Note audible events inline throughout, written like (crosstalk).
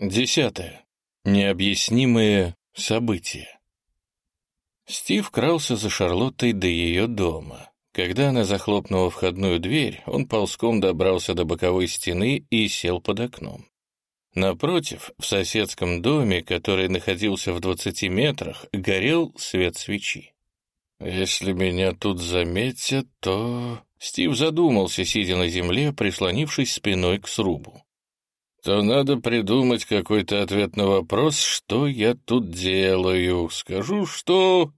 Десятое. Необъяснимые события. Стив крался за Шарлоттой до ее дома. Когда она захлопнула входную дверь, он ползком добрался до боковой стены и сел под окном. Напротив, в соседском доме, который находился в двадцати метрах, горел свет свечи. «Если меня тут заметят, то...» Стив задумался, сидя на земле, прислонившись спиной к срубу то надо придумать какой-то ответ на вопрос, что я тут делаю. Скажу, что...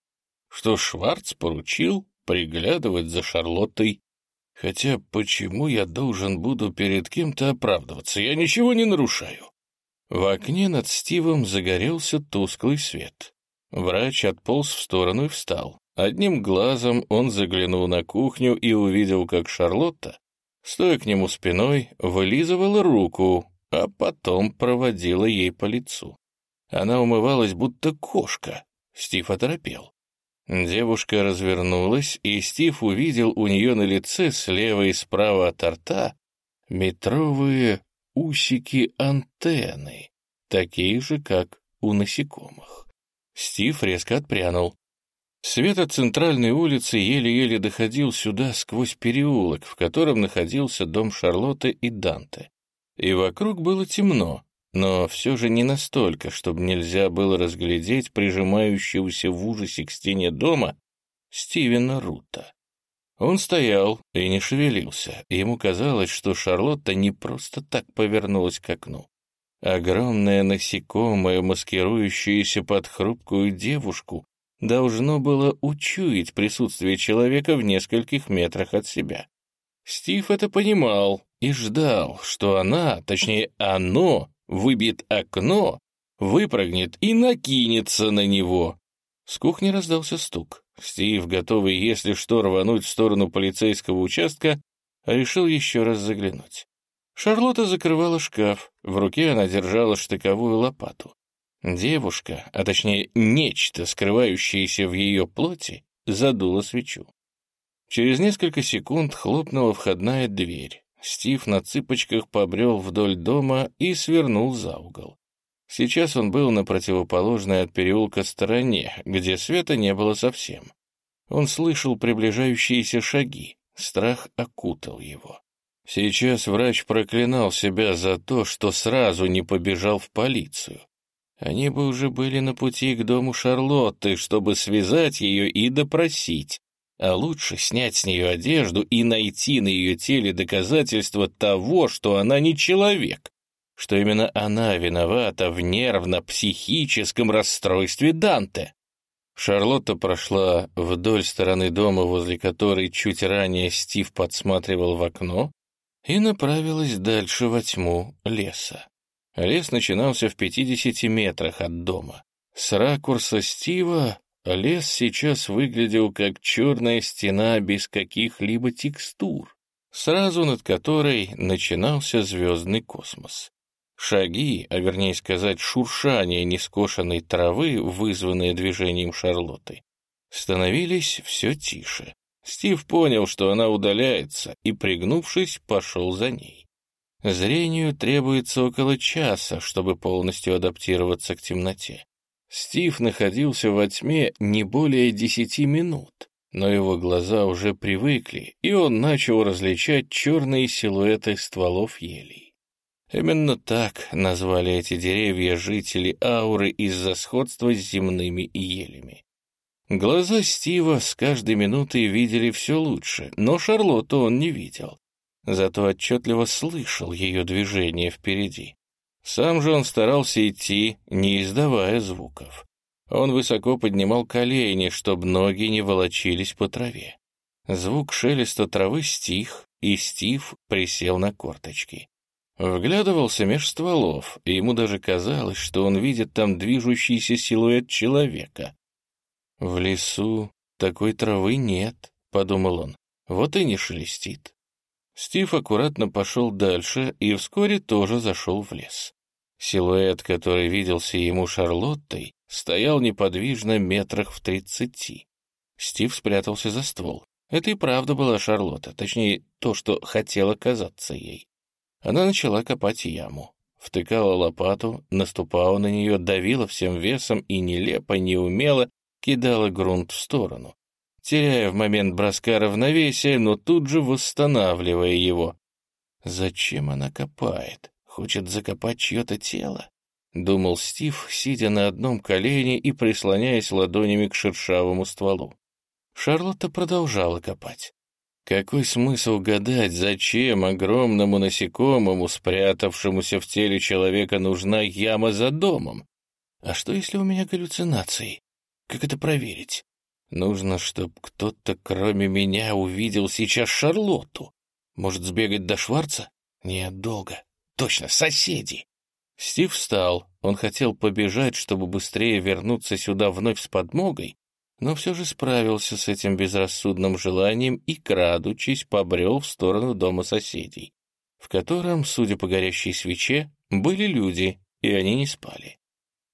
что Шварц поручил приглядывать за Шарлоттой. Хотя почему я должен буду перед кем-то оправдываться? Я ничего не нарушаю. В окне над Стивом загорелся тусклый свет. Врач отполз в сторону и встал. Одним глазом он заглянул на кухню и увидел, как Шарлотта, стоя к нему спиной, вылизывала руку, а потом проводила ей по лицу. Она умывалась, будто кошка. Стив оторопел. Девушка развернулась, и Стив увидел у нее на лице слева и справа от рта метровые усики-антенны, такие же, как у насекомых. Стив резко отпрянул. Свет от центральной улицы еле-еле доходил сюда сквозь переулок, в котором находился дом Шарлотты и Данте и вокруг было темно, но все же не настолько, чтобы нельзя было разглядеть прижимающегося в ужасе к стене дома Стивена Рута. Он стоял и не шевелился, ему казалось, что Шарлотта не просто так повернулась к окну. Огромное насекомое, маскирующееся под хрупкую девушку, должно было учуять присутствие человека в нескольких метрах от себя. Стив это понимал и ждал, что она, точнее оно, выбьет окно, выпрыгнет и накинется на него. С кухни раздался стук. Стив, готовый, если что, рвануть в сторону полицейского участка, решил еще раз заглянуть. Шарлотта закрывала шкаф, в руке она держала штыковую лопату. Девушка, а точнее нечто, скрывающееся в ее плоти, задула свечу. Через несколько секунд хлопнула входная дверь. Стив на цыпочках побрел вдоль дома и свернул за угол. Сейчас он был на противоположной от переулка стороне, где света не было совсем. Он слышал приближающиеся шаги, страх окутал его. Сейчас врач проклинал себя за то, что сразу не побежал в полицию. Они бы уже были на пути к дому Шарлотты, чтобы связать ее и допросить, а лучше снять с нее одежду и найти на ее теле доказательства того, что она не человек, что именно она виновата в нервно-психическом расстройстве Данте. Шарлотта прошла вдоль стороны дома, возле которой чуть ранее Стив подсматривал в окно, и направилась дальше во тьму леса. Лес начинался в 50 метрах от дома. С ракурса Стива Лес сейчас выглядел как черная стена без каких-либо текстур, сразу над которой начинался звездный космос. Шаги, а вернее сказать шуршание нескошенной травы, вызванные движением Шарлотты, становились все тише. Стив понял, что она удаляется, и, пригнувшись, пошел за ней. Зрению требуется около часа, чтобы полностью адаптироваться к темноте. Стив находился во тьме не более десяти минут, но его глаза уже привыкли, и он начал различать черные силуэты стволов елей. Именно так назвали эти деревья жители Ауры из-за сходства с земными елями. Глаза Стива с каждой минутой видели все лучше, но Шарлотту он не видел. Зато отчетливо слышал ее движение впереди. Сам же он старался идти, не издавая звуков. Он высоко поднимал колени, чтобы ноги не волочились по траве. Звук шелеста травы стих, и Стив присел на корточки. Вглядывался меж стволов, и ему даже казалось, что он видит там движущийся силуэт человека. «В лесу такой травы нет», — подумал он, — «вот и не шелестит». Стив аккуратно пошел дальше и вскоре тоже зашел в лес. Силуэт, который виделся ему Шарлоттой, стоял неподвижно метрах в тридцати. Стив спрятался за ствол. Это и правда была Шарлотта, точнее, то, что хотела казаться ей. Она начала копать яму. втыкала лопату, наступала на нее, давила всем весом и нелепо, неумело кидала грунт в сторону, теряя в момент броска равновесие, но тут же восстанавливая его. Зачем она копает? Хочет закопать чье-то тело? Думал Стив, сидя на одном колене и прислоняясь ладонями к шершавому стволу. Шарлотта продолжала копать. Какой смысл гадать, зачем огромному насекомому, спрятавшемуся в теле человека, нужна яма за домом? А что, если у меня галлюцинации? Как это проверить? Нужно, чтобы кто-то, кроме меня, увидел сейчас Шарлотту. Может, сбегать до Шварца? Нет, долго. Точно, соседи. Стив встал. Он хотел побежать, чтобы быстрее вернуться сюда вновь с подмогой, но все же справился с этим безрассудным желанием и, крадучись, побрел в сторону дома соседей, в котором, судя по горящей свече, были люди, и они не спали.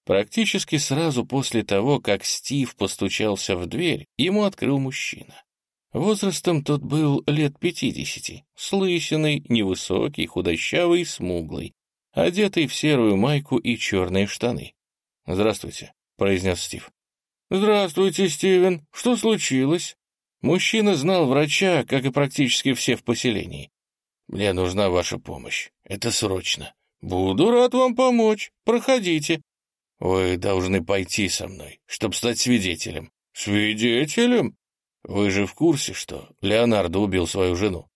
Практически сразу после того, как Стив постучался в дверь, ему открыл мужчина. Возрастом тот был лет пятидесяти, с невысокий, худощавый, смуглый, одетый в серую майку и черные штаны. «Здравствуйте», — произнес Стив. «Здравствуйте, Стивен. Что случилось?» Мужчина знал врача, как и практически все в поселении. «Мне нужна ваша помощь. Это срочно». «Буду рад вам помочь. Проходите». «Вы должны пойти со мной, чтобы стать свидетелем». «Свидетелем?» «Вы же в курсе, что Леонардо убил свою жену?»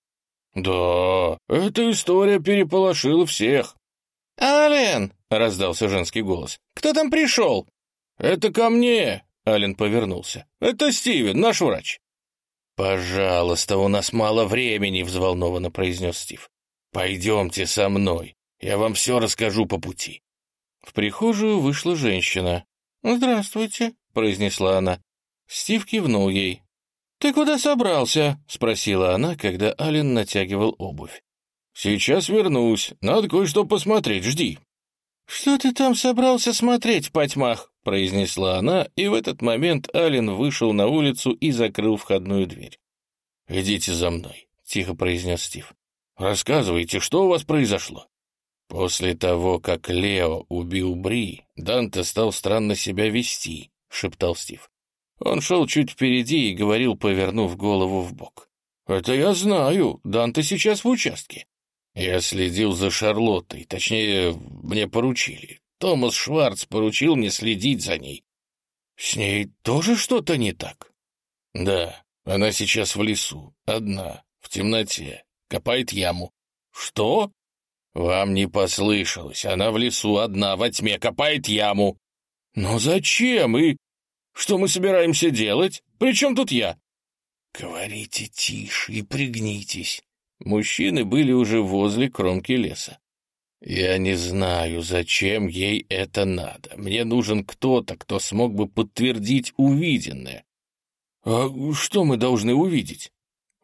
«Да, эта история переполошила всех». «Ален!» — раздался женский голос. «Кто там пришел?» «Это ко мне!» Ален повернулся. «Это Стивен, наш врач». «Пожалуйста, у нас мало времени», — взволнованно произнес Стив. «Пойдемте со мной, я вам все расскажу по пути». В прихожую вышла женщина. «Здравствуйте», — произнесла она. Стив кивнул ей. «Ты куда собрался?» — спросила она, когда Ален натягивал обувь. «Сейчас вернусь. Надо кое-что посмотреть. Жди». «Что ты там собрался смотреть в потьмах?» — произнесла она, и в этот момент Ален вышел на улицу и закрыл входную дверь. «Идите за мной», — тихо произнес Стив. «Рассказывайте, что у вас произошло?» «После того, как Лео убил Бри, Данте стал странно себя вести», — шептал Стив. Он шел чуть впереди и говорил, повернув голову в бок. «Это я знаю. Данте сейчас в участке». Я следил за Шарлоттой, точнее, мне поручили. Томас Шварц поручил мне следить за ней. С ней тоже что-то не так? Да, она сейчас в лесу, одна, в темноте, копает яму. Что? Вам не послышалось, она в лесу одна, во тьме, копает яму. Но зачем и... Что мы собираемся делать? Причем тут я? Говорите тише и пригнитесь. Мужчины были уже возле кромки леса. «Я не знаю, зачем ей это надо. Мне нужен кто-то, кто смог бы подтвердить увиденное». «А что мы должны увидеть?»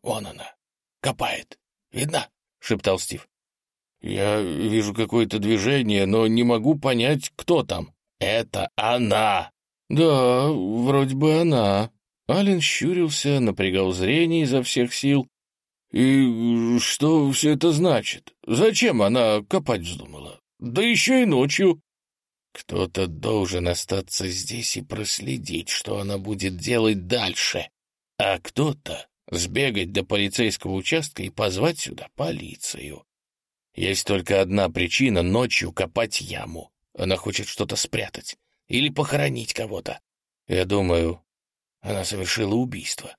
«Вон она, копает. Видно?» — шептал Стив. «Я вижу какое-то движение, но не могу понять, кто там». «Это она!» «Да, вроде бы она». Ален щурился, напрягал зрение изо всех сил, «И что все это значит? Зачем она копать вздумала? Да еще и ночью!» «Кто-то должен остаться здесь и проследить, что она будет делать дальше, а кто-то сбегать до полицейского участка и позвать сюда полицию. Есть только одна причина — ночью копать яму. Она хочет что-то спрятать или похоронить кого-то. Я думаю, она совершила убийство.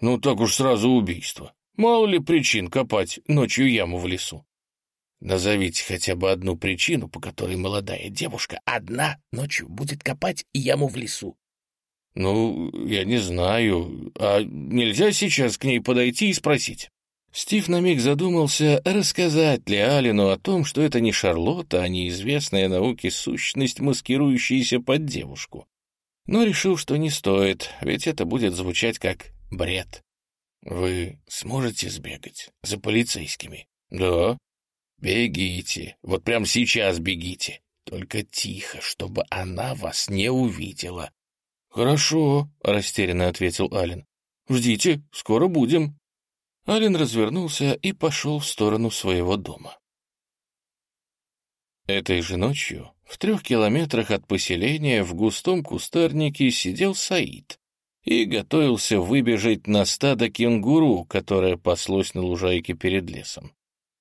Ну так уж сразу убийство. Мало ли причин копать ночью яму в лесу. Назовите хотя бы одну причину, по которой молодая девушка одна ночью будет копать яму в лесу. Ну, я не знаю. А нельзя сейчас к ней подойти и спросить? Стив на миг задумался, рассказать ли Алину о том, что это не Шарлотта, а неизвестная науке сущность, маскирующаяся под девушку. Но решил, что не стоит, ведь это будет звучать как Бред. Вы сможете сбегать за полицейскими? Да. Бегите. Вот прямо сейчас бегите. Только тихо, чтобы она вас не увидела. Хорошо, растерянно ответил Ален. Ждите, скоро будем. Ален развернулся и пошел в сторону своего дома. Этой же ночью в трех километрах от поселения в густом кустарнике сидел Саид и готовился выбежать на стадо кенгуру, которое паслось на лужайке перед лесом.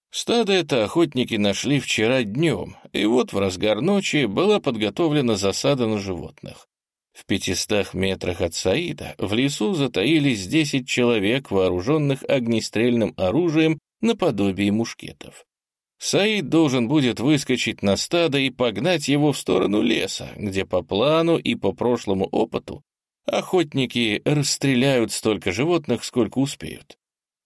Стадо это охотники нашли вчера днем, и вот в разгар ночи была подготовлена засада на животных. В пятистах метрах от Саида в лесу затаились десять человек, вооруженных огнестрельным оружием наподобие мушкетов. Саид должен будет выскочить на стадо и погнать его в сторону леса, где по плану и по прошлому опыту охотники расстреляют столько животных, сколько успеют.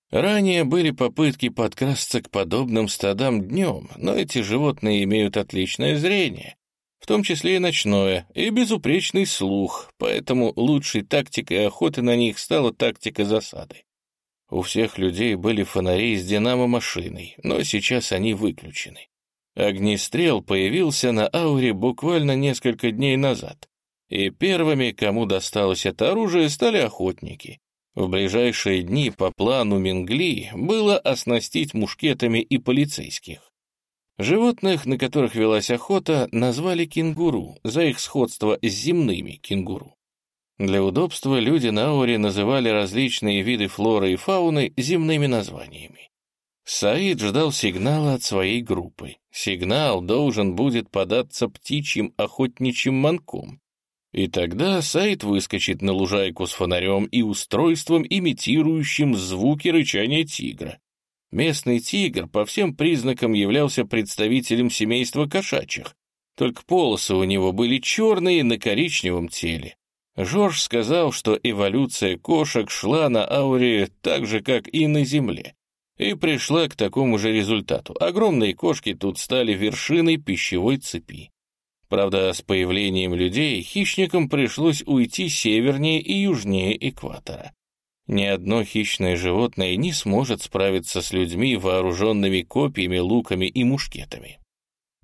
Ранее были попытки подкрасться к подобным стадам днем, но эти животные имеют отличное зрение, в том числе и ночное, и безупречный слух, поэтому лучшей тактикой охоты на них стала тактика засады. У всех людей были фонари с динамо-машиной, но сейчас они выключены. Огнестрел появился на ауре буквально несколько дней назад, и первыми, кому досталось это оружие, стали охотники. В ближайшие дни по плану Мингли было оснастить мушкетами и полицейских. Животных, на которых велась охота, назвали кенгуру за их сходство с земными кенгуру. Для удобства люди на Ауре называли различные виды флоры и фауны земными названиями. Саид ждал сигнала от своей группы. Сигнал должен будет податься птичьим охотничьим манком, и тогда Сайт выскочит на лужайку с фонарем и устройством, имитирующим звуки рычания тигра. Местный тигр по всем признакам являлся представителем семейства кошачьих, только полосы у него были черные на коричневом теле. Жорж сказал, что эволюция кошек шла на ауре так же, как и на Земле, и пришла к такому же результату. Огромные кошки тут стали вершиной пищевой цепи. Правда, с появлением людей хищникам пришлось уйти севернее и южнее экватора. Ни одно хищное животное не сможет справиться с людьми, вооруженными копьями, луками и мушкетами.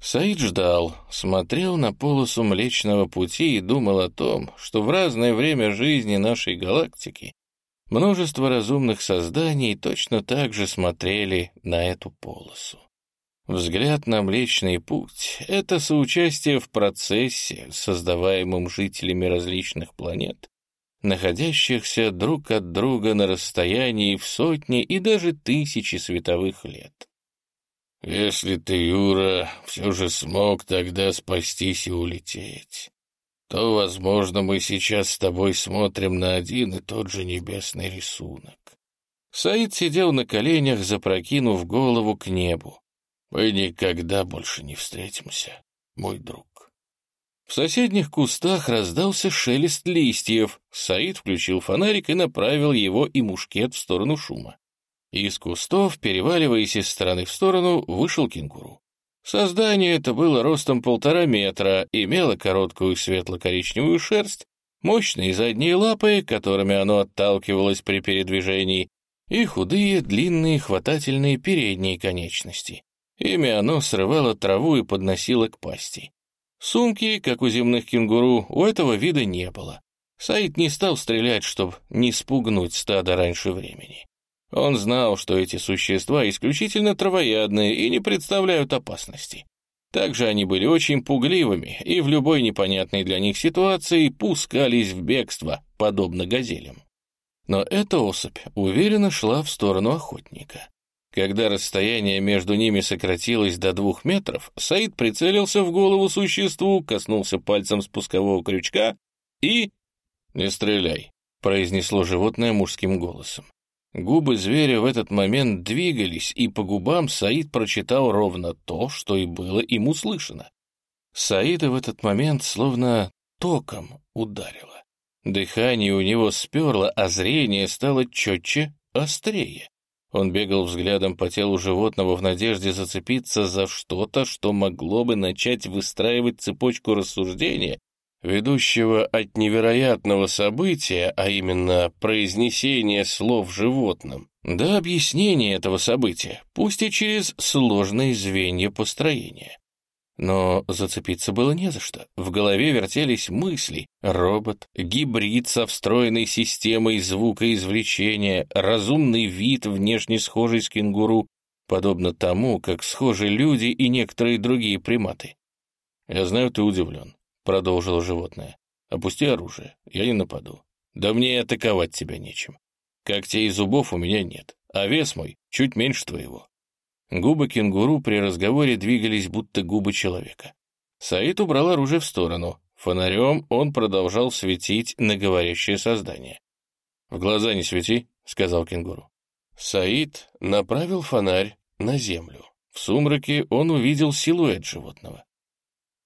Саид ждал, смотрел на полосу Млечного Пути и думал о том, что в разное время жизни нашей галактики множество разумных созданий точно так же смотрели на эту полосу. Взгляд на Млечный Путь — это соучастие в процессе, создаваемом жителями различных планет, находящихся друг от друга на расстоянии в сотни и даже тысячи световых лет. «Если ты, Юра, все же смог тогда спастись и улететь, то, возможно, мы сейчас с тобой смотрим на один и тот же небесный рисунок». Саид сидел на коленях, запрокинув голову к небу. Мы никогда больше не встретимся, мой друг. В соседних кустах раздался шелест листьев. Саид включил фонарик и направил его и мушкет в сторону шума. Из кустов, переваливаясь из стороны в сторону, вышел кенгуру. Создание это было ростом полтора метра, имело короткую светло-коричневую шерсть, мощные задние лапы, которыми оно отталкивалось при передвижении, и худые, длинные, хватательные передние конечности. Ими оно срывало траву и подносило к пасти. Сумки, как у земных кенгуру, у этого вида не было. Саид не стал стрелять, чтобы не спугнуть стадо раньше времени. Он знал, что эти существа исключительно травоядные и не представляют опасности. Также они были очень пугливыми и в любой непонятной для них ситуации пускались в бегство, подобно газелям. Но эта особь уверенно шла в сторону охотника. Когда расстояние между ними сократилось до двух метров, Саид прицелился в голову существу, коснулся пальцем спускового крючка и... «Не стреляй», — произнесло животное мужским голосом. Губы зверя в этот момент двигались, и по губам Саид прочитал ровно то, что и было им услышано. Саида в этот момент словно током ударило. Дыхание у него сперло, а зрение стало четче, острее. Он бегал взглядом по телу животного в надежде зацепиться за что-то, что могло бы начать выстраивать цепочку рассуждения, ведущего от невероятного события, а именно произнесения слов животным, до объяснения этого события, пусть и через сложные звенья построения. Но зацепиться было не за что. В голове вертелись мысли. Робот, гибрид со встроенной системой звукоизвлечения, разумный вид, внешне схожий с кенгуру, подобно тому, как схожи люди и некоторые другие приматы. «Я знаю, ты удивлен», — продолжило животное. «Опусти оружие, я не нападу. Да мне и атаковать тебя нечем. Когтей и зубов у меня нет, а вес мой чуть меньше твоего». Губы кенгуру при разговоре двигались, будто губы человека. Саид убрал оружие в сторону. Фонарем он продолжал светить на говорящее создание. «В глаза не свети», — сказал кенгуру. Саид направил фонарь на землю. В сумраке он увидел силуэт животного.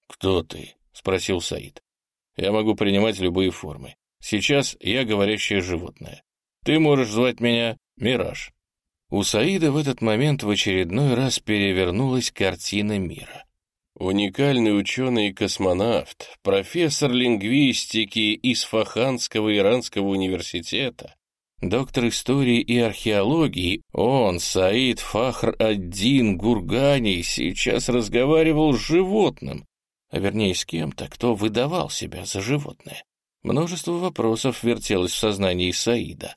«Кто ты?» — спросил Саид. «Я могу принимать любые формы. Сейчас я говорящее животное. Ты можешь звать меня Мираж». У Саида в этот момент в очередной раз перевернулась картина мира. Уникальный ученый и космонавт, профессор лингвистики из Фаханского иранского университета, доктор истории и археологии, он, Саид Фахр-Аддин Гургани, сейчас разговаривал с животным, а вернее с кем-то, кто выдавал себя за животное. Множество вопросов вертелось в сознании Саида,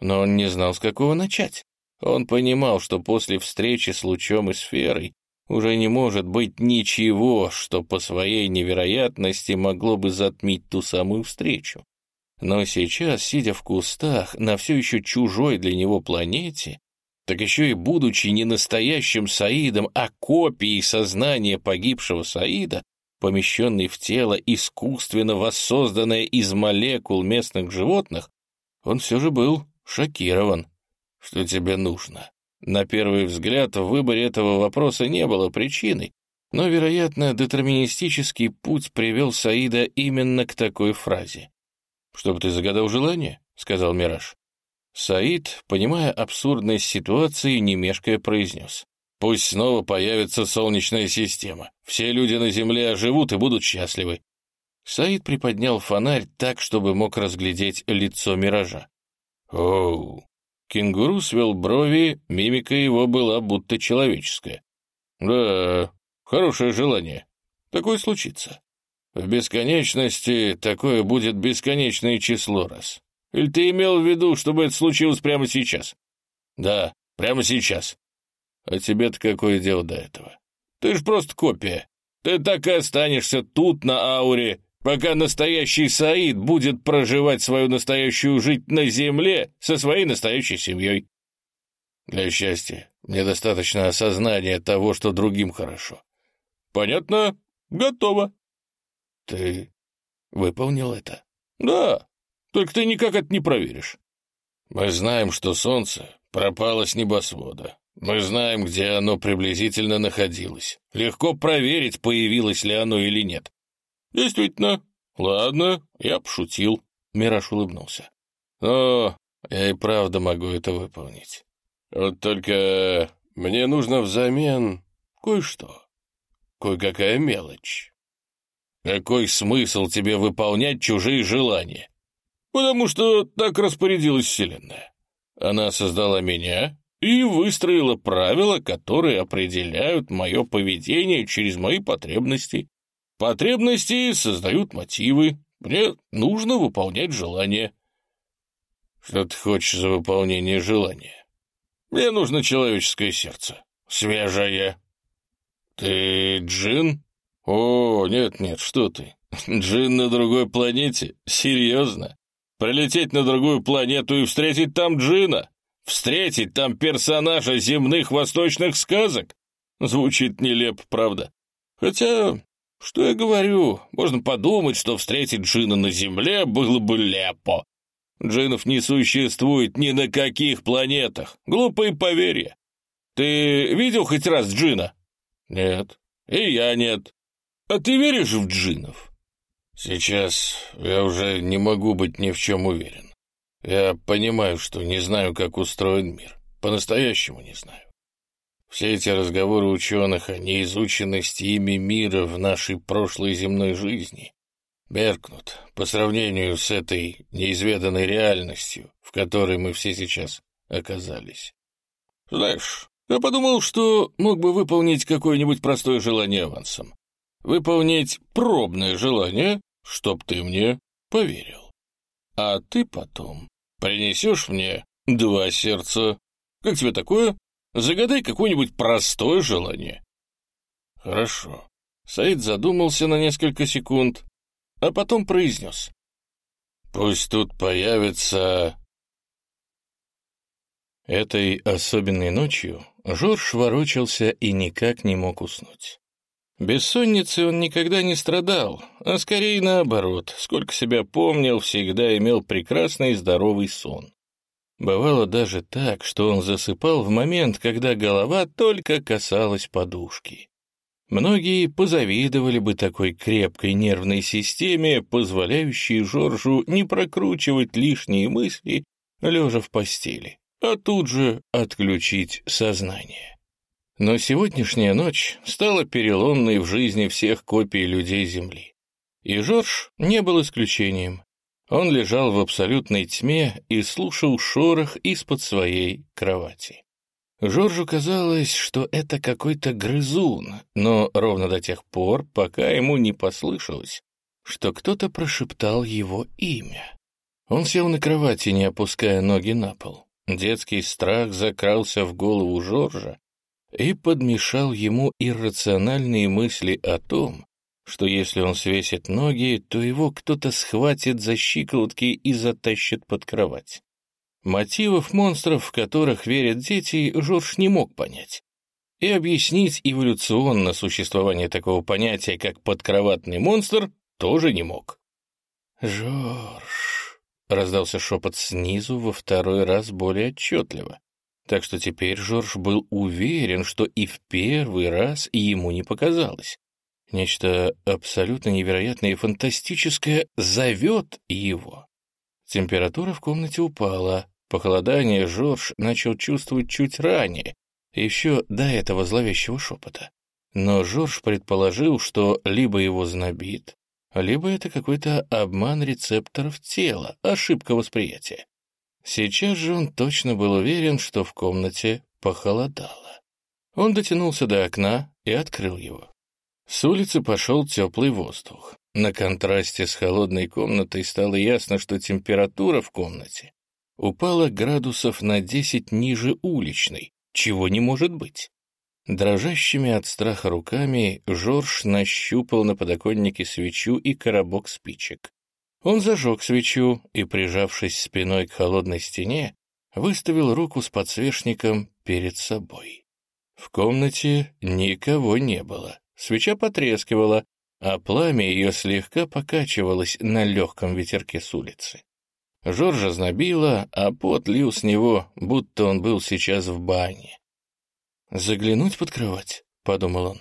но он не знал, с какого начать. Он понимал, что после встречи с лучом и сферой уже не может быть ничего, что по своей невероятности могло бы затмить ту самую встречу. Но сейчас, сидя в кустах на все еще чужой для него планете, так еще и будучи не настоящим Саидом, а копией сознания погибшего Саида, помещенный в тело, искусственно воссозданное из молекул местных животных, он все же был шокирован. Что тебе нужно? На первый взгляд в выборе этого вопроса не было причины, но, вероятно, детерминистический путь привел Саида именно к такой фразе. «Чтобы ты загадал желание?» — сказал Мираж. Саид, понимая абсурдность ситуации, не мешкая произнес. «Пусть снова появится солнечная система. Все люди на Земле оживут и будут счастливы». Саид приподнял фонарь так, чтобы мог разглядеть лицо Миража. «Оу, Кенгуру свел брови, мимика его была будто человеческая. «Да, хорошее желание. Такое случится. В бесконечности такое будет бесконечное число раз. Или ты имел в виду, чтобы это случилось прямо сейчас?» «Да, прямо сейчас. А тебе-то какое дело до этого? Ты ж просто копия. Ты так и останешься тут, на ауре, пока настоящий Саид будет проживать свою настоящую жизнь на земле со своей настоящей семьей. Для счастья мне достаточно осознания того, что другим хорошо. Понятно? Готово. Ты выполнил это? Да, только ты никак это не проверишь. Мы знаем, что солнце пропало с небосвода. Мы знаем, где оно приблизительно находилось. Легко проверить, появилось ли оно или нет. «Действительно. Ладно, я пошутил». Мираж улыбнулся. «Но я и правда могу это выполнить. Вот только мне нужно взамен кое-что. Кое-какая мелочь. Какой смысл тебе выполнять чужие желания? Потому что так распорядилась Вселенная. Она создала меня и выстроила правила, которые определяют мое поведение через мои потребности. Потребности создают мотивы. Мне нужно выполнять желания. Что ты хочешь за выполнение желания? Мне нужно человеческое сердце. Свежее. Ты джин? О, нет-нет, что ты. (laughs) Джин на другой планете? Серьезно? Прилететь на другую планету и встретить там джина? Встретить там персонажа земных восточных сказок? Звучит нелепо, правда? Хотя что я говорю? Можно подумать, что встретить джина на Земле было бы лепо. Джинов не существует ни на каких планетах. Глупые поверья. Ты видел хоть раз джина? Нет. И я нет. А ты веришь в джинов? Сейчас я уже не могу быть ни в чем уверен. Я понимаю, что не знаю, как устроен мир. По-настоящему не знаю. Все эти разговоры ученых о неизученности ими мира в нашей прошлой земной жизни меркнут по сравнению с этой неизведанной реальностью, в которой мы все сейчас оказались. Знаешь, я подумал, что мог бы выполнить какое-нибудь простое желание авансом. Выполнить пробное желание, чтоб ты мне поверил. А ты потом принесешь мне два сердца. Как тебе такое? Загадай какое-нибудь простое желание». «Хорошо». Саид задумался на несколько секунд, а потом произнес. «Пусть тут появится...» Этой особенной ночью Жорж ворочался и никак не мог уснуть. Бессонницей он никогда не страдал, а скорее наоборот, сколько себя помнил, всегда имел прекрасный и здоровый сон. Бывало даже так, что он засыпал в момент, когда голова только касалась подушки. Многие позавидовали бы такой крепкой нервной системе, позволяющей Жоржу не прокручивать лишние мысли, лежа в постели, а тут же отключить сознание. Но сегодняшняя ночь стала переломной в жизни всех копий людей Земли. И Жорж не был исключением. Он лежал в абсолютной тьме и слушал шорох из-под своей кровати. Жоржу казалось, что это какой-то грызун, но ровно до тех пор, пока ему не послышалось, что кто-то прошептал его имя. Он сел на кровати, не опуская ноги на пол. Детский страх закрался в голову Жоржа, и подмешал ему иррациональные мысли о том, что если он свесит ноги, то его кто-то схватит за щиколотки и затащит под кровать. Мотивов монстров, в которых верят дети, Жорж не мог понять. И объяснить эволюционно существование такого понятия, как подкроватный монстр, тоже не мог. «Жорж», — раздался шепот снизу во второй раз более отчетливо так что теперь Жорж был уверен, что и в первый раз ему не показалось. Нечто абсолютно невероятное и фантастическое зовет его. Температура в комнате упала. Похолодание Жорж начал чувствовать чуть ранее, еще до этого зловещего шепота. Но Жорж предположил, что либо его знобит, либо это какой-то обман рецепторов тела, ошибка восприятия. Сейчас же он точно был уверен, что в комнате похолодало. Он дотянулся до окна и открыл его. С улицы пошел теплый воздух. На контрасте с холодной комнатой стало ясно, что температура в комнате упала градусов на 10 ниже уличной, чего не может быть. Дрожащими от страха руками Жорж нащупал на подоконнике свечу и коробок спичек. Он зажег свечу и, прижавшись спиной к холодной стене, выставил руку с подсвечником перед собой. В комнате никого не было. Свеча потрескивала, а пламя ее слегка покачивалось на легком ветерке с улицы. Жоржа знобило, а пот лил с него, будто он был сейчас в бане. «Заглянуть под кровать?» — подумал он.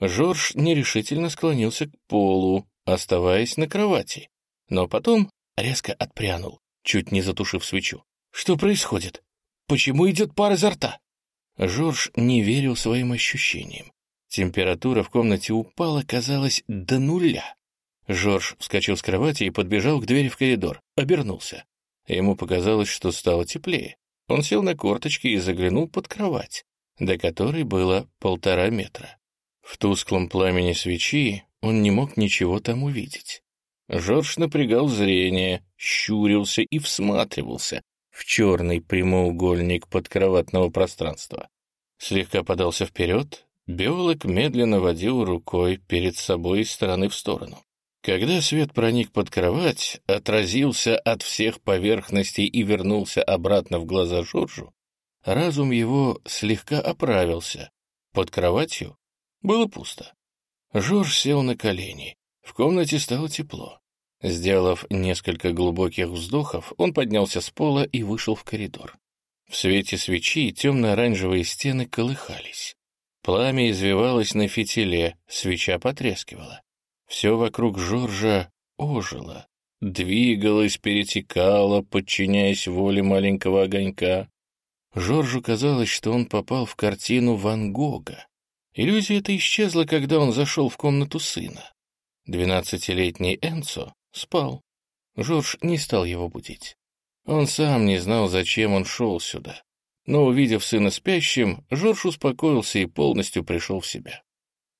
Жорж нерешительно склонился к полу, оставаясь на кровати но потом резко отпрянул, чуть не затушив свечу. «Что происходит? Почему идет пар изо рта?» Жорж не верил своим ощущениям. Температура в комнате упала, казалось, до нуля. Жорж вскочил с кровати и подбежал к двери в коридор, обернулся. Ему показалось, что стало теплее. Он сел на корточки и заглянул под кровать, до которой было полтора метра. В тусклом пламени свечи он не мог ничего там увидеть. Жорж напрягал зрение, щурился и всматривался в черный прямоугольник подкроватного пространства. Слегка подался вперед, биолог медленно водил рукой перед собой из стороны в сторону. Когда свет проник под кровать, отразился от всех поверхностей и вернулся обратно в глаза Жоржу, разум его слегка оправился. Под кроватью было пусто. Жорж сел на колени. В комнате стало тепло. Сделав несколько глубоких вздохов, он поднялся с пола и вышел в коридор. В свете свечи темно-оранжевые стены колыхались. Пламя извивалось на фитиле, свеча потрескивала. Все вокруг Жоржа ожило, двигалось, перетекало, подчиняясь воле маленького огонька. Жоржу казалось, что он попал в картину Ван Гога. Иллюзия эта исчезла, когда он зашел в комнату сына. Двенадцатилетний Энцо Спал. Жорж не стал его будить. Он сам не знал, зачем он шел сюда. Но, увидев сына спящим, Жорж успокоился и полностью пришел в себя.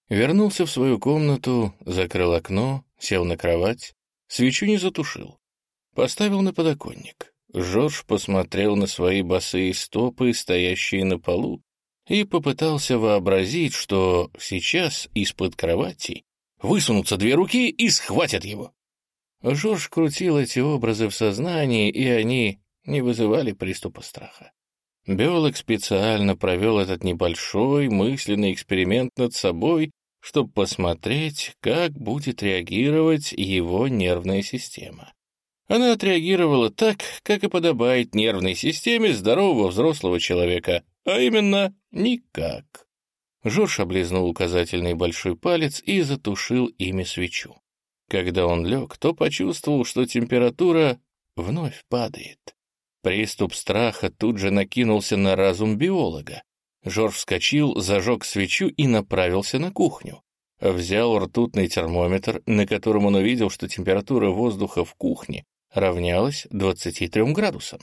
Вернулся в свою комнату, закрыл окно, сел на кровать, свечу не затушил. Поставил на подоконник. Жорж посмотрел на свои босые стопы, стоящие на полу, и попытался вообразить, что сейчас из-под кровати высунутся две руки и схватят его. Жорж крутил эти образы в сознании, и они не вызывали приступа страха. Биолог специально провел этот небольшой мысленный эксперимент над собой, чтобы посмотреть, как будет реагировать его нервная система. Она отреагировала так, как и подобает нервной системе здорового взрослого человека, а именно никак. Жорж облизнул указательный большой палец и затушил ими свечу. Когда он лег, то почувствовал, что температура вновь падает. Приступ страха тут же накинулся на разум биолога. Жорж вскочил, зажег свечу и направился на кухню. Взял ртутный термометр, на котором он увидел, что температура воздуха в кухне равнялась 23 градусам.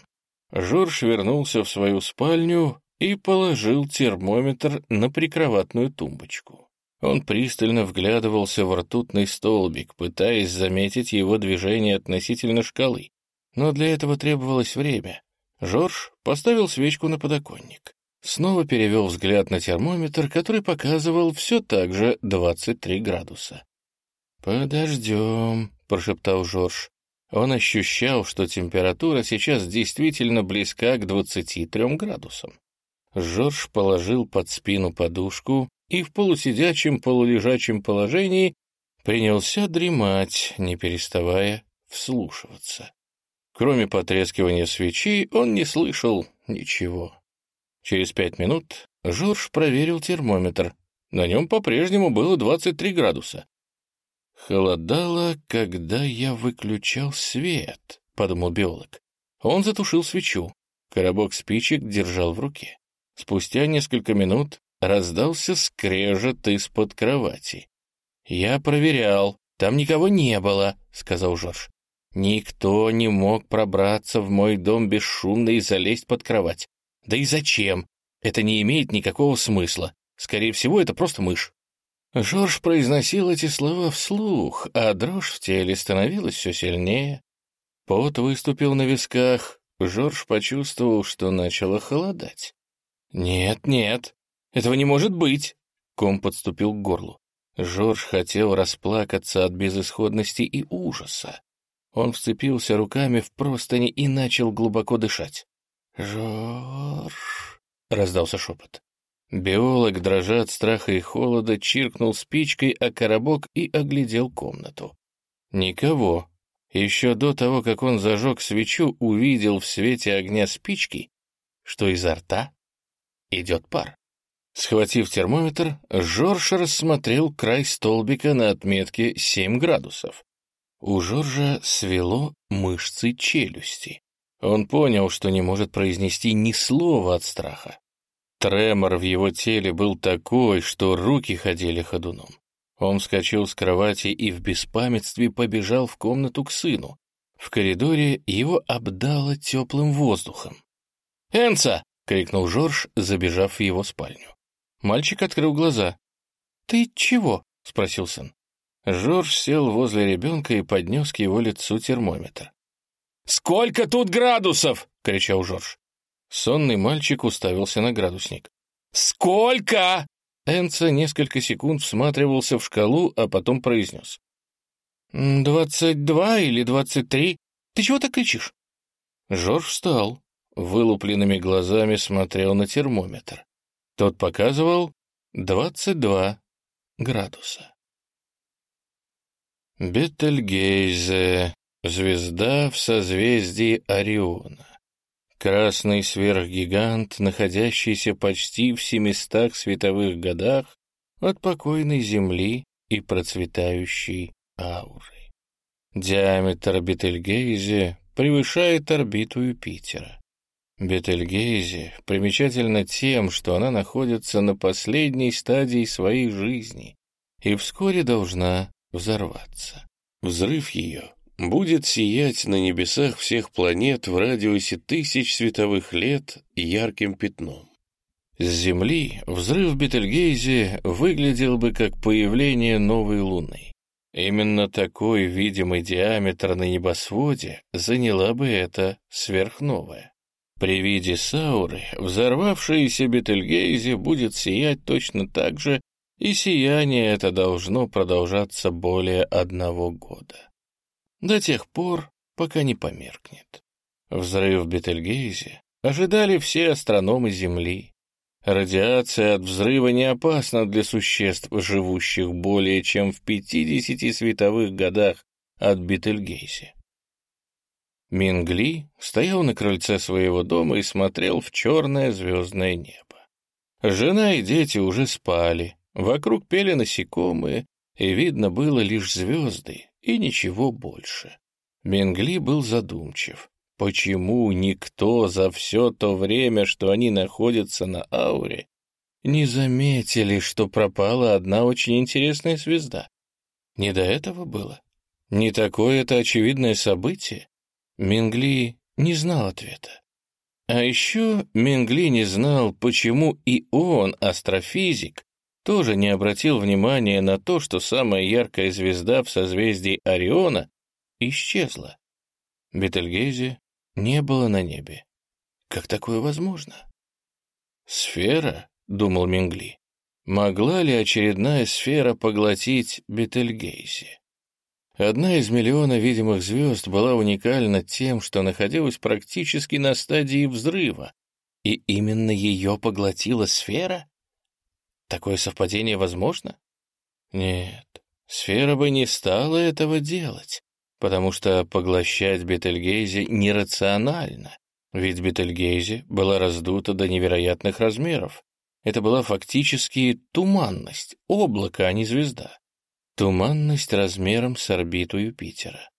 Жорж вернулся в свою спальню и положил термометр на прикроватную тумбочку. Он пристально вглядывался в ртутный столбик, пытаясь заметить его движение относительно шкалы. Но для этого требовалось время. Жорж поставил свечку на подоконник. Снова перевел взгляд на термометр, который показывал все так же 23 градуса. «Подождем», — прошептал Жорж. Он ощущал, что температура сейчас действительно близка к 23 градусам. Жорж положил под спину подушку и в полусидячем полулежачем положении принялся дремать, не переставая вслушиваться. Кроме потрескивания свечи он не слышал ничего. Через пять минут Жорж проверил термометр. На нем по-прежнему было 23 градуса. «Холодало, когда я выключал свет», — подумал биолог. Он затушил свечу. Коробок спичек держал в руке. Спустя несколько минут раздался скрежет из-под кровати. «Я проверял, там никого не было», — сказал Жорж. «Никто не мог пробраться в мой дом бесшумно и залезть под кровать. Да и зачем? Это не имеет никакого смысла. Скорее всего, это просто мышь». Жорж произносил эти слова вслух, а дрожь в теле становилась все сильнее. Пот выступил на висках. Жорж почувствовал, что начало холодать. «Нет, нет, этого не может быть!» Ком подступил к горлу. Жорж хотел расплакаться от безысходности и ужаса. Он вцепился руками в простыни и начал глубоко дышать. «Жорж!» — раздался шепот. Биолог, дрожа от страха и холода, чиркнул спичкой о коробок и оглядел комнату. Никого. Еще до того, как он зажег свечу, увидел в свете огня спички, что изо рта идет пар. Схватив термометр, Жорж рассмотрел край столбика на отметке 7 градусов. У Жоржа свело мышцы челюсти. Он понял, что не может произнести ни слова от страха. Тремор в его теле был такой, что руки ходили ходуном. Он вскочил с кровати и в беспамятстве побежал в комнату к сыну. В коридоре его обдало теплым воздухом. «Энца!» — крикнул Жорж, забежав в его спальню. Мальчик открыл глаза. «Ты чего?» — спросил сын. Жорж сел возле ребенка и поднес к его лицу термометр. «Сколько тут градусов?» — кричал Жорж. Сонный мальчик уставился на градусник. «Сколько?» Энца несколько секунд всматривался в шкалу, а потом произнес. «Двадцать два или двадцать три? Ты чего так кричишь?» Жорж встал, вылупленными глазами смотрел на термометр. Тот показывал двадцать два градуса. Бетельгейзе, звезда в созвездии Ориона. Красный сверхгигант, находящийся почти в семистах световых годах от покойной Земли и процветающей ауры. Диаметр Бетельгейзе превышает орбиту Юпитера. Бетельгейзе примечательна тем, что она находится на последней стадии своей жизни и вскоре должна взорваться. Взрыв ее будет сиять на небесах всех планет в радиусе тысяч световых лет ярким пятном. С Земли взрыв Бетельгейзе выглядел бы как появление новой Луны. Именно такой видимый диаметр на небосводе заняла бы эта сверхновая. При виде Сауры взорвавшаяся Бетельгейзе будет сиять точно так же, и сияние это должно продолжаться более одного года. До тех пор, пока не померкнет. Взрыв Бетельгейзе ожидали все астрономы Земли. Радиация от взрыва не опасна для существ, живущих более чем в 50 световых годах от Бетельгейзе. Мингли стоял на крыльце своего дома и смотрел в черное звездное небо. Жена и дети уже спали, вокруг пели насекомые, и видно было лишь звезды и ничего больше. Мингли был задумчив. Почему никто за все то время, что они находятся на ауре, не заметили, что пропала одна очень интересная звезда? Не до этого было? Не такое это очевидное событие? Мингли не знал ответа. А еще Мингли не знал, почему и он, астрофизик, тоже не обратил внимания на то, что самая яркая звезда в созвездии Ориона исчезла. Бетельгейзе не было на небе. Как такое возможно? «Сфера», — думал Мингли, — «могла ли очередная сфера поглотить Бетельгейзе?» Одна из миллиона видимых звезд была уникальна тем, что находилась практически на стадии взрыва, и именно ее поглотила сфера? Такое совпадение возможно? Нет, сфера бы не стала этого делать, потому что поглощать Бетельгейзе нерационально, ведь Бетельгейзе была раздута до невероятных размеров. Это была фактически туманность, облако, а не звезда. Туманность размером с орбиту Юпитера.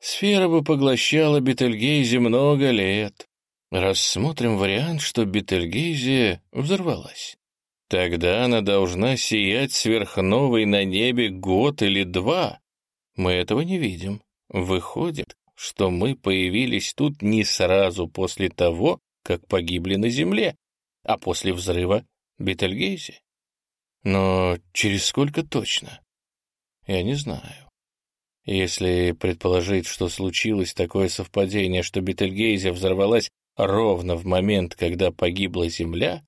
Сфера бы поглощала Бетельгейзе много лет. Рассмотрим вариант, что Бетельгейзе взорвалась. Тогда она должна сиять сверхновой на небе год или два. Мы этого не видим. Выходит, что мы появились тут не сразу после того, как погибли на Земле, а после взрыва Бетельгейзе. Но через сколько точно? Я не знаю. Если предположить, что случилось такое совпадение, что Бетельгейзе взорвалась ровно в момент, когда погибла Земля,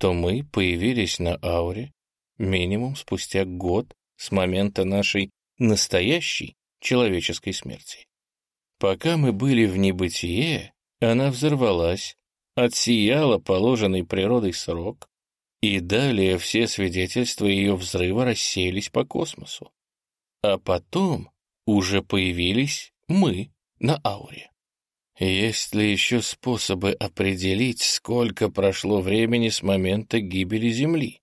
то мы появились на ауре минимум спустя год с момента нашей настоящей человеческой смерти. Пока мы были в небытие, она взорвалась, отсияла положенный природой срок, и далее все свидетельства ее взрыва рассеялись по космосу. А потом уже появились мы на ауре. Есть ли еще способы определить, сколько прошло времени с момента гибели Земли?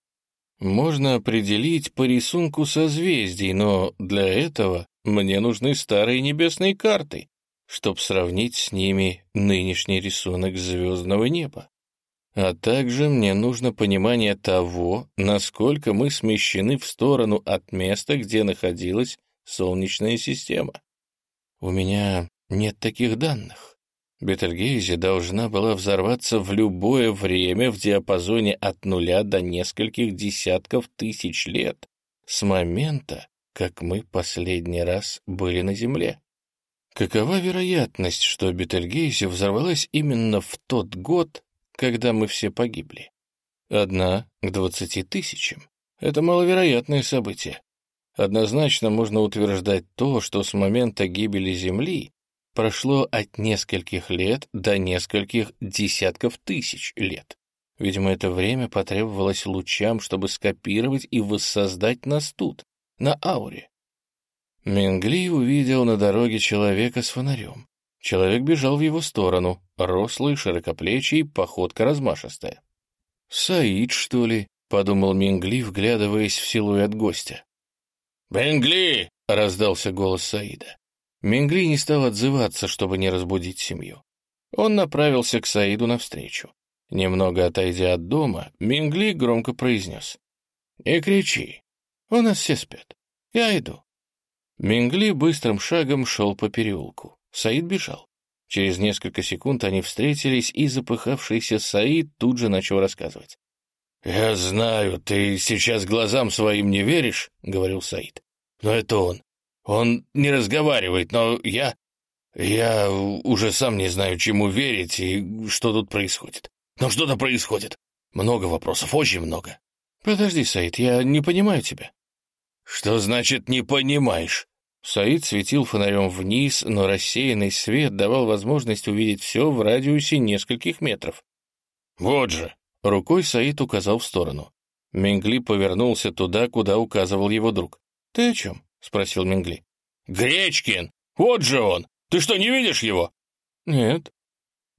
Можно определить по рисунку созвездий, но для этого мне нужны старые небесные карты, чтобы сравнить с ними нынешний рисунок звездного неба. А также мне нужно понимание того, насколько мы смещены в сторону от места, где находилась Солнечная система. У меня нет таких данных. Бетельгейзе должна была взорваться в любое время в диапазоне от нуля до нескольких десятков тысяч лет с момента, как мы последний раз были на Земле. Какова вероятность, что Бетельгейзе взорвалась именно в тот год, когда мы все погибли. Одна к двадцати тысячам. Это маловероятное событие. Однозначно можно утверждать то, что с момента гибели Земли прошло от нескольких лет до нескольких десятков тысяч лет. Видимо, это время потребовалось лучам, чтобы скопировать и воссоздать нас тут, на ауре. Менгли увидел на дороге человека с фонарем. Человек бежал в его сторону, рослый, широкоплечий, походка размашистая. «Саид, что ли?» — подумал Мингли, вглядываясь в силуэт гостя. «Бенгли!» — раздался голос Саида. Мингли не стал отзываться, чтобы не разбудить семью. Он направился к Саиду навстречу. Немного отойдя от дома, Мингли громко произнес. «Не кричи, у нас все спят. Я иду». Мингли быстрым шагом шел по переулку. Саид бежал. Через несколько секунд они встретились, и запыхавшийся Саид тут же начал рассказывать. «Я знаю, ты сейчас глазам своим не веришь», — говорил Саид. «Но это он. Он не разговаривает, но я... Я уже сам не знаю, чему верить и что тут происходит. Но что-то происходит. Много вопросов, очень много. Подожди, Саид, я не понимаю тебя. Что значит «не понимаешь»? Саид светил фонарем вниз, но рассеянный свет давал возможность увидеть все в радиусе нескольких метров. «Вот же!» — рукой Саид указал в сторону. Мингли повернулся туда, куда указывал его друг. «Ты о чем?» — спросил Мингли. «Гречкин! Вот же он! Ты что, не видишь его?» «Нет».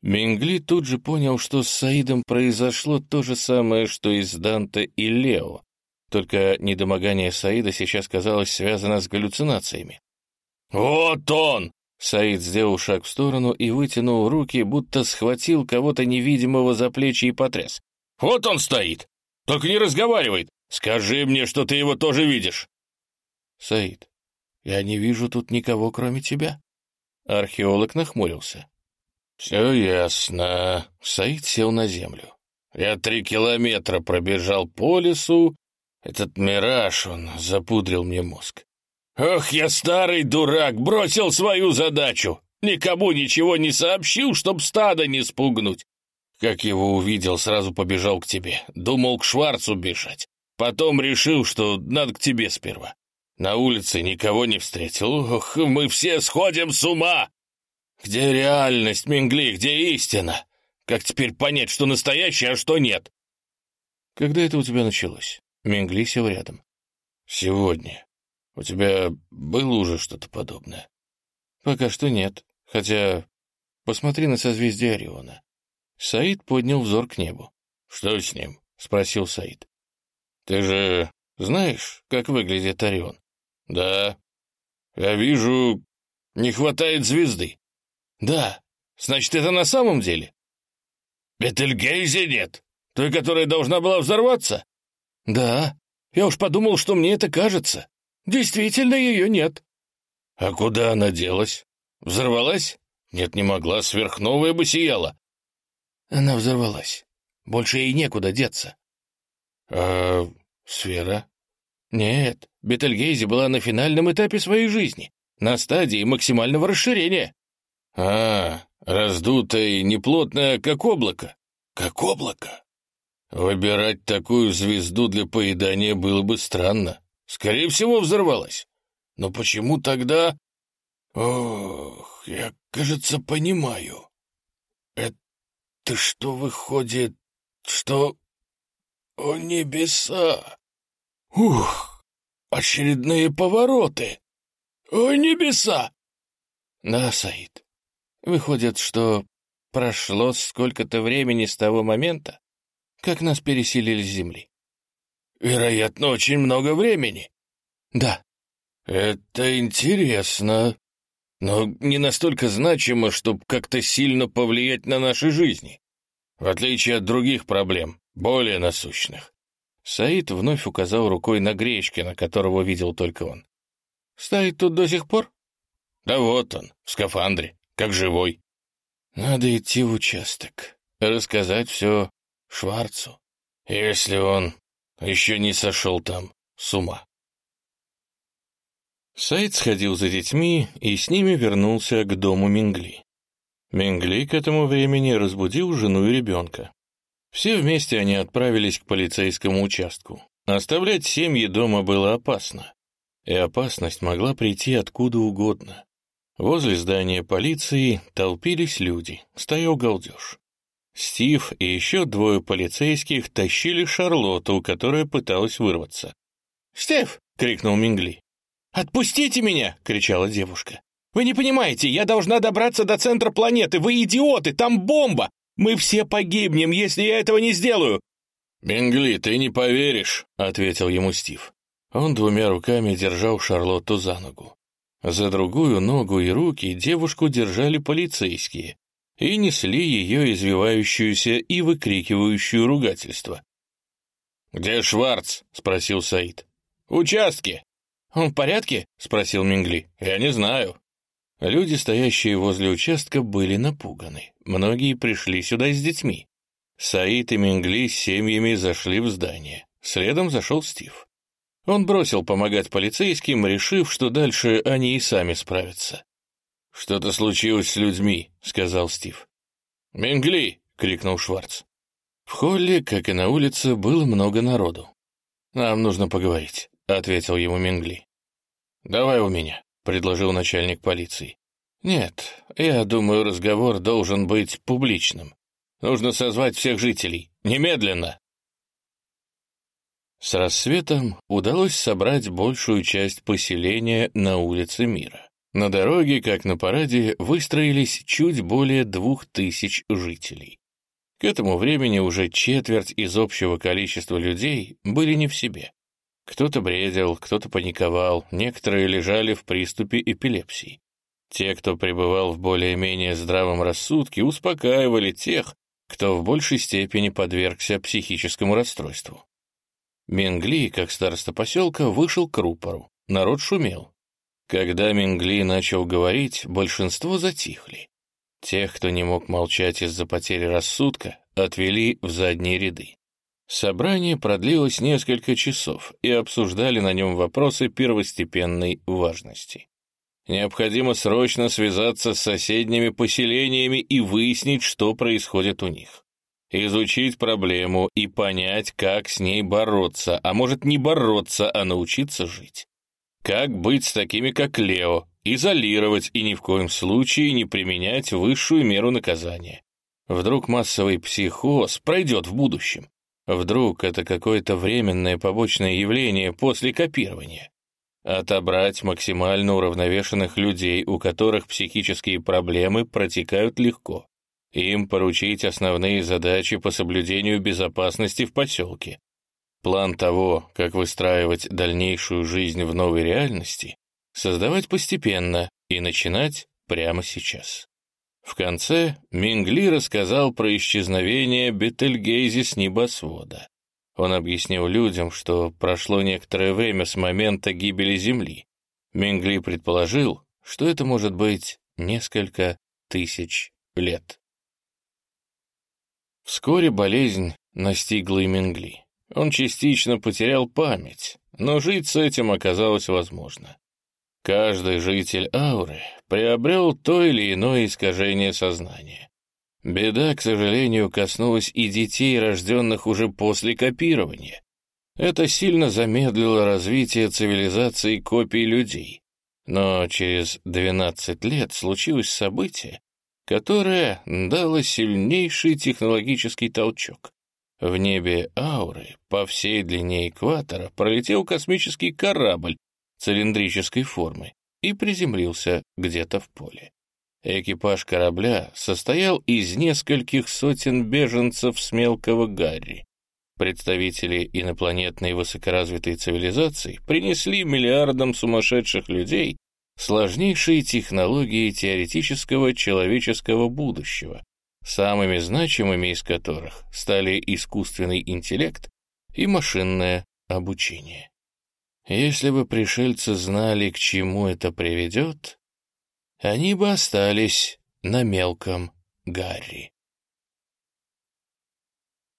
Мингли тут же понял, что с Саидом произошло то же самое, что и с Данте и Лео. Только недомогание Саида сейчас казалось связано с галлюцинациями. «Вот он!» Саид сделал шаг в сторону и вытянул руки, будто схватил кого-то невидимого за плечи и потряс. «Вот он стоит! Только не разговаривает! Скажи мне, что ты его тоже видишь!» «Саид, я не вижу тут никого, кроме тебя». Археолог нахмурился. «Все ясно». Саид сел на землю. «Я три километра пробежал по лесу. Этот мираж, он запудрил мне мозг. Ох, я старый дурак, бросил свою задачу. Никому ничего не сообщил, чтоб стадо не спугнуть. Как его увидел, сразу побежал к тебе. Думал к Шварцу бежать. Потом решил, что надо к тебе сперва. На улице никого не встретил. Ох, мы все сходим с ума! Где реальность, Мингли, где истина? Как теперь понять, что настоящее, а что нет? Когда это у тебя началось? Мингли сел рядом. Сегодня. У тебя было уже что-то подобное? Пока что нет. Хотя посмотри на созвездие Ориона. Саид поднял взор к небу. Что с ним? Спросил Саид. Ты же знаешь, как выглядит Орион? «Да. Я вижу, не хватает звезды». «Да. Значит, это на самом деле?» «Бетельгейзе нет? Той, которая должна была взорваться?» «Да. Я уж подумал, что мне это кажется. Действительно, ее нет». «А куда она делась? Взорвалась? Нет, не могла, сверхновая бы сияла». «Она взорвалась. Больше ей некуда деться». «А сфера?» Нет, Бетельгейзе была на финальном этапе своей жизни, на стадии максимального расширения. А, раздутая и неплотная, как облако. Как облако. Выбирать такую звезду для поедания было бы странно. Скорее всего, взорвалась. Но почему тогда... Ох, я, кажется, понимаю. Это что выходит, что... О, небеса! Ух, очередные повороты! О, небеса! Да, Саид, выходит, что прошло сколько-то времени с того момента, как нас переселили с земли. Вероятно, очень много времени. Да. Это интересно, но не настолько значимо, чтобы как-то сильно повлиять на наши жизни, в отличие от других проблем, более насущных. Саид вновь указал рукой на Гречкина, которого видел только он. «Стоит тут до сих пор?» «Да вот он, в скафандре, как живой». «Надо идти в участок, рассказать все Шварцу, если он еще не сошел там с ума». Саид сходил за детьми и с ними вернулся к дому Мингли. Мингли к этому времени разбудил жену и ребенка. Все вместе они отправились к полицейскому участку. Оставлять семьи дома было опасно. И опасность могла прийти откуда угодно. Возле здания полиции толпились люди, стоял галдеж. Стив и еще двое полицейских тащили Шарлотту, которая пыталась вырваться. «Стив!» — крикнул Мингли. «Отпустите меня!» — кричала девушка. «Вы не понимаете, я должна добраться до центра планеты! Вы идиоты! Там бомба! Мы все погибнем, если я этого не сделаю!» «Бингли, ты не поверишь», — ответил ему Стив. Он двумя руками держал Шарлотту за ногу. За другую ногу и руки девушку держали полицейские и несли ее извивающуюся и выкрикивающую ругательство. «Где Шварц?» — спросил Саид. «В участке». «Он в порядке?» — спросил Мингли. «Я не знаю». Люди, стоящие возле участка, были напуганы. Многие пришли сюда с детьми. Саид и Мингли с семьями зашли в здание. Следом зашел Стив. Он бросил помогать полицейским, решив, что дальше они и сами справятся. «Что-то случилось с людьми», — сказал Стив. «Менгли!» — крикнул Шварц. В холле, как и на улице, было много народу. «Нам нужно поговорить», — ответил ему Менгли. «Давай у меня», — предложил начальник полиции. «Нет, я думаю, разговор должен быть публичным. Нужно созвать всех жителей. Немедленно!» С рассветом удалось собрать большую часть поселения на улице Мира. На дороге, как на параде, выстроились чуть более двух тысяч жителей. К этому времени уже четверть из общего количества людей были не в себе. Кто-то бредил, кто-то паниковал, некоторые лежали в приступе эпилепсии. Те, кто пребывал в более-менее здравом рассудке, успокаивали тех, кто в большей степени подвергся психическому расстройству. Менгли, как староста поселка, вышел к рупору. Народ шумел. Когда Мингли начал говорить, большинство затихли. Тех, кто не мог молчать из-за потери рассудка, отвели в задние ряды. Собрание продлилось несколько часов, и обсуждали на нем вопросы первостепенной важности. Необходимо срочно связаться с соседними поселениями и выяснить, что происходит у них. Изучить проблему и понять, как с ней бороться, а может не бороться, а научиться жить. Как быть с такими, как Лео? Изолировать и ни в коем случае не применять высшую меру наказания. Вдруг массовый психоз пройдет в будущем. Вдруг это какое-то временное побочное явление после копирования. Отобрать максимально уравновешенных людей, у которых психические проблемы протекают легко. Им поручить основные задачи по соблюдению безопасности в поселке. План того, как выстраивать дальнейшую жизнь в новой реальности, создавать постепенно и начинать прямо сейчас. В конце Мингли рассказал про исчезновение Бетельгейзи с небосвода. Он объяснил людям, что прошло некоторое время с момента гибели Земли. Мингли предположил, что это может быть несколько тысяч лет. Вскоре болезнь настигла и Мингли. Он частично потерял память, но жить с этим оказалось возможно. Каждый житель ауры приобрел то или иное искажение сознания. Беда, к сожалению, коснулась и детей, рожденных уже после копирования. Это сильно замедлило развитие цивилизации копий людей. Но через 12 лет случилось событие, которое дало сильнейший технологический толчок. В небе Ауры по всей длине экватора пролетел космический корабль цилиндрической формы и приземлился где-то в поле. Экипаж корабля состоял из нескольких сотен беженцев с мелкого Гарри. Представители инопланетной высокоразвитой цивилизации принесли миллиардам сумасшедших людей сложнейшие технологии теоретического человеческого будущего, самыми значимыми из которых стали искусственный интеллект и машинное обучение. Если бы пришельцы знали, к чему это приведет, они бы остались на мелком Гарри.